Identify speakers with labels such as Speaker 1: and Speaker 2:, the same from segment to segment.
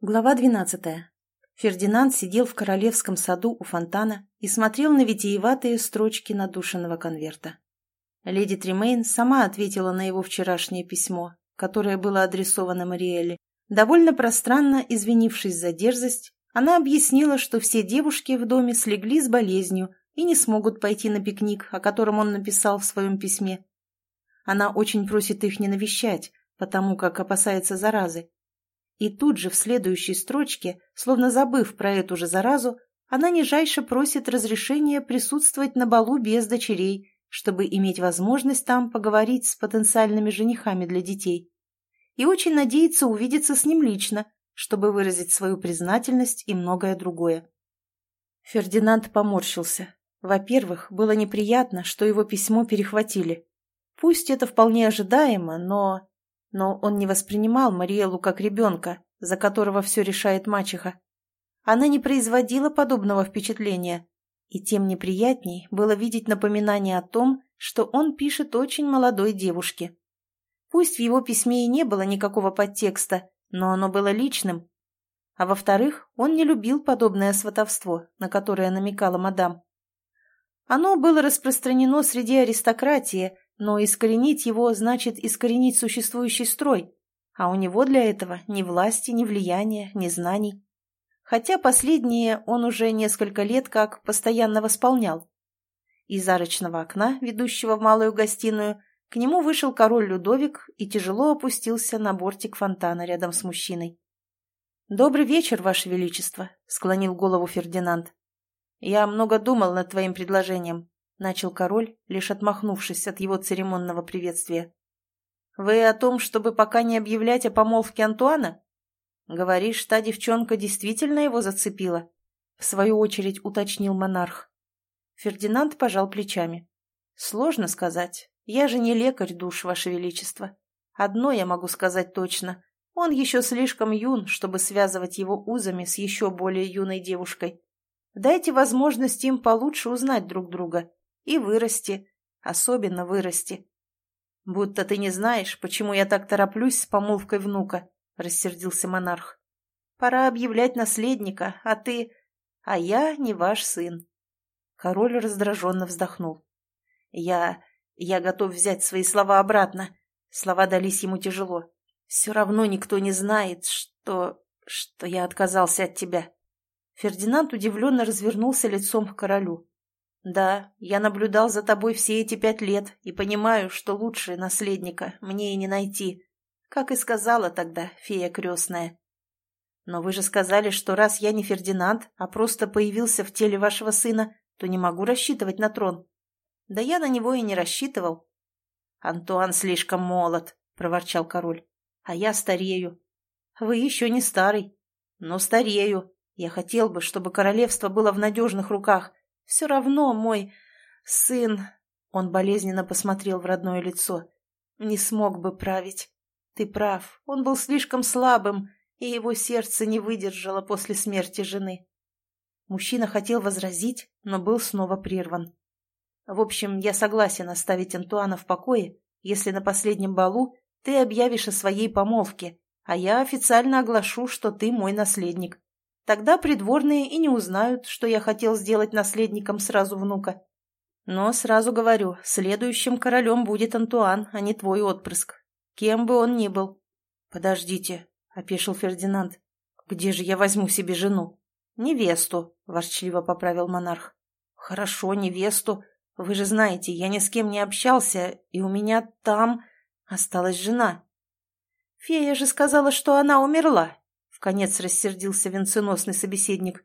Speaker 1: Глава двенадцатая. Фердинанд сидел в королевском саду у фонтана и смотрел на витиеватые строчки надушенного конверта. Леди Тремейн сама ответила на его вчерашнее письмо, которое было адресовано Мариэле. Довольно пространно извинившись за дерзость, она объяснила, что все девушки в доме слегли с болезнью и не смогут пойти на пикник, о котором он написал в своем письме. Она очень просит их не навещать, потому как опасается заразы, и тут же в следующей строчке, словно забыв про эту же заразу, она нижайше просит разрешения присутствовать на балу без дочерей, чтобы иметь возможность там поговорить с потенциальными женихами для детей. И очень надеется увидеться с ним лично, чтобы выразить свою признательность и многое другое. Фердинанд поморщился. Во-первых, было неприятно, что его письмо перехватили. Пусть это вполне ожидаемо, но но он не воспринимал Мариэлу как ребенка, за которого все решает мачеха. Она не производила подобного впечатления, и тем неприятней было видеть напоминание о том, что он пишет очень молодой девушке. Пусть в его письме и не было никакого подтекста, но оно было личным. А во-вторых, он не любил подобное сватовство, на которое намекала мадам. Оно было распространено среди аристократии, но искоренить его значит искоренить существующий строй, а у него для этого ни власти, ни влияния, ни знаний. Хотя последнее он уже несколько лет как постоянно восполнял. Из арочного окна, ведущего в малую гостиную, к нему вышел король Людовик и тяжело опустился на бортик фонтана рядом с мужчиной. «Добрый вечер, Ваше Величество», — склонил голову Фердинанд. «Я много думал над твоим предложением. — начал король, лишь отмахнувшись от его церемонного приветствия. «Вы о том, чтобы пока не объявлять о помолвке Антуана? Говоришь, та девчонка действительно его зацепила?» В свою очередь уточнил монарх. Фердинанд пожал плечами. «Сложно сказать. Я же не лекарь душ, Ваше Величество. Одно я могу сказать точно. Он еще слишком юн, чтобы связывать его узами с еще более юной девушкой. Дайте возможность им получше узнать друг друга и вырасти, особенно вырасти. Будто ты не знаешь, почему я так тороплюсь с помолвкой внука, рассердился монарх. Пора объявлять наследника, а ты... А я не ваш сын. Король раздраженно вздохнул. Я... я готов взять свои слова обратно. Слова дались ему тяжело. Все равно никто не знает, что... что я отказался от тебя. Фердинанд удивленно развернулся лицом к королю. «Да, я наблюдал за тобой все эти пять лет и понимаю, что лучше наследника мне и не найти, как и сказала тогда фея крестная. Но вы же сказали, что раз я не Фердинанд, а просто появился в теле вашего сына, то не могу рассчитывать на трон. Да я на него и не рассчитывал». «Антуан слишком молод», — проворчал король, — «а я старею». «Вы еще не старый, но старею. Я хотел бы, чтобы королевство было в надежных руках» Все равно мой сын, он болезненно посмотрел в родное лицо, не смог бы править. Ты прав, он был слишком слабым, и его сердце не выдержало после смерти жены. Мужчина хотел возразить, но был снова прерван. В общем, я согласен оставить Антуана в покое, если на последнем балу ты объявишь о своей помолвке, а я официально оглашу, что ты мой наследник. Тогда придворные и не узнают, что я хотел сделать наследником сразу внука. Но сразу говорю, следующим королем будет Антуан, а не твой отпрыск. Кем бы он ни был. Подождите, — опешил Фердинанд. Где же я возьму себе жену? Невесту, — ворчливо поправил монарх. Хорошо, невесту. Вы же знаете, я ни с кем не общался, и у меня там осталась жена. Фея же сказала, что она умерла, Вконец рассердился венценосный собеседник.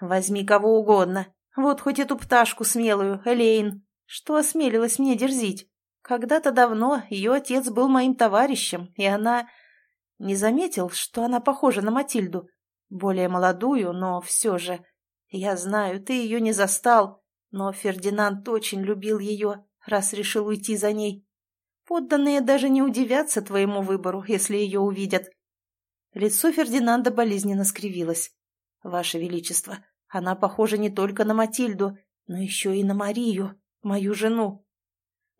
Speaker 1: «Возьми кого угодно. Вот хоть эту пташку смелую, Элейн. Что осмелилась мне дерзить? Когда-то давно ее отец был моим товарищем, и она... Не заметил, что она похожа на Матильду? Более молодую, но все же... Я знаю, ты ее не застал, но Фердинанд очень любил ее, раз решил уйти за ней. Подданные даже не удивятся твоему выбору, если ее увидят. Лицо Фердинанда болезненно скривилось. «Ваше Величество, она похожа не только на Матильду, но еще и на Марию, мою жену».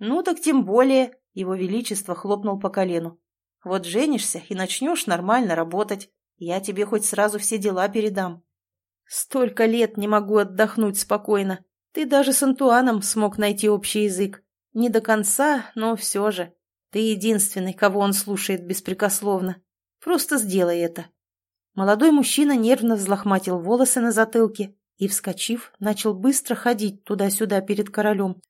Speaker 1: «Ну так тем более», — его Величество хлопнул по колену. «Вот женишься и начнешь нормально работать. Я тебе хоть сразу все дела передам. Столько лет не могу отдохнуть спокойно. Ты даже с Антуаном смог найти общий язык. Не до конца, но все же. Ты единственный, кого он слушает беспрекословно. Просто сделай это. Молодой мужчина нервно взлохматил волосы на затылке и, вскочив, начал быстро ходить туда-сюда перед королем.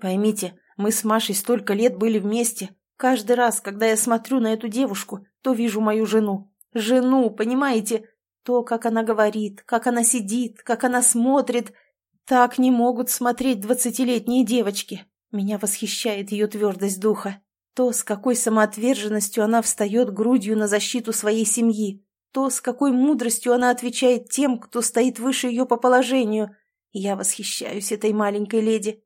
Speaker 1: Поймите, мы с Машей столько лет были вместе. Каждый раз, когда я смотрю на эту девушку, то вижу мою жену. Жену, понимаете? То, как она говорит, как она сидит, как она смотрит. Так не могут смотреть двадцатилетние девочки. Меня восхищает ее твердость духа. То, с какой самоотверженностью она встает грудью на защиту своей семьи. То, с какой мудростью она отвечает тем, кто стоит выше ее по положению. Я восхищаюсь этой маленькой леди.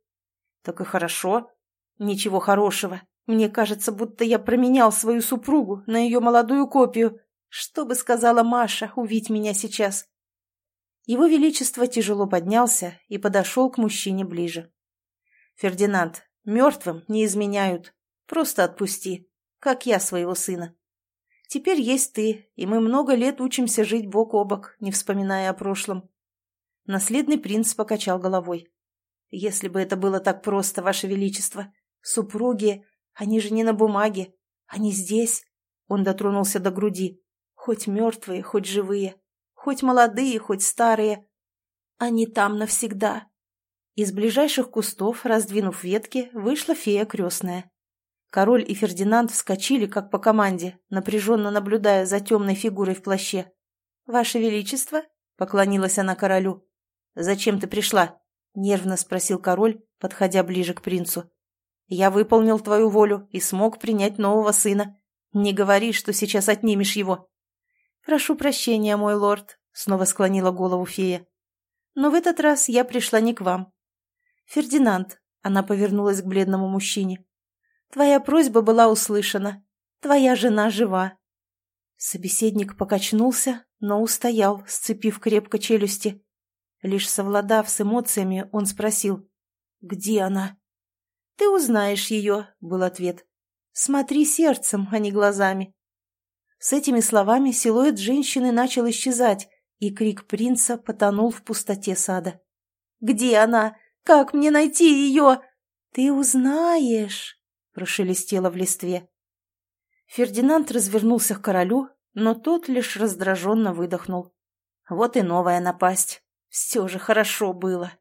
Speaker 1: Так и хорошо. Ничего хорошего. Мне кажется, будто я променял свою супругу на ее молодую копию. Что бы сказала Маша, увидеть меня сейчас? Его Величество тяжело поднялся и подошел к мужчине ближе. «Фердинанд, мертвым не изменяют. Просто отпусти, как я своего сына. Теперь есть ты, и мы много лет учимся жить бок о бок, не вспоминая о прошлом». Наследный принц покачал головой. «Если бы это было так просто, Ваше Величество. Супруги, они же не на бумаге, они здесь». Он дотронулся до груди. Хоть мертвые, хоть живые, хоть молодые, хоть старые. Они там навсегда. Из ближайших кустов, раздвинув ветки, вышла фея крестная. Король и Фердинанд вскочили, как по команде, напряженно наблюдая за темной фигурой в плаще. «Ваше Величество?» — поклонилась она королю. «Зачем ты пришла?» — нервно спросил король, подходя ближе к принцу. «Я выполнил твою волю и смог принять нового сына. Не говори, что сейчас отнимешь его». «Прошу прощения, мой лорд», — снова склонила голову фея. «Но в этот раз я пришла не к вам. Фердинанд», — она повернулась к бледному мужчине, — «твоя просьба была услышана. Твоя жена жива». Собеседник покачнулся, но устоял, сцепив крепко челюсти. Лишь совладав с эмоциями, он спросил, «Где она?» «Ты узнаешь ее», — был ответ. «Смотри сердцем, а не глазами». С этими словами силуэт женщины начал исчезать, и крик принца потонул в пустоте сада. «Где она? Как мне найти ее?» «Ты узнаешь!» — прошелестело в листве. Фердинанд развернулся к королю, но тот лишь раздраженно выдохнул. «Вот и новая напасть. Все же хорошо было».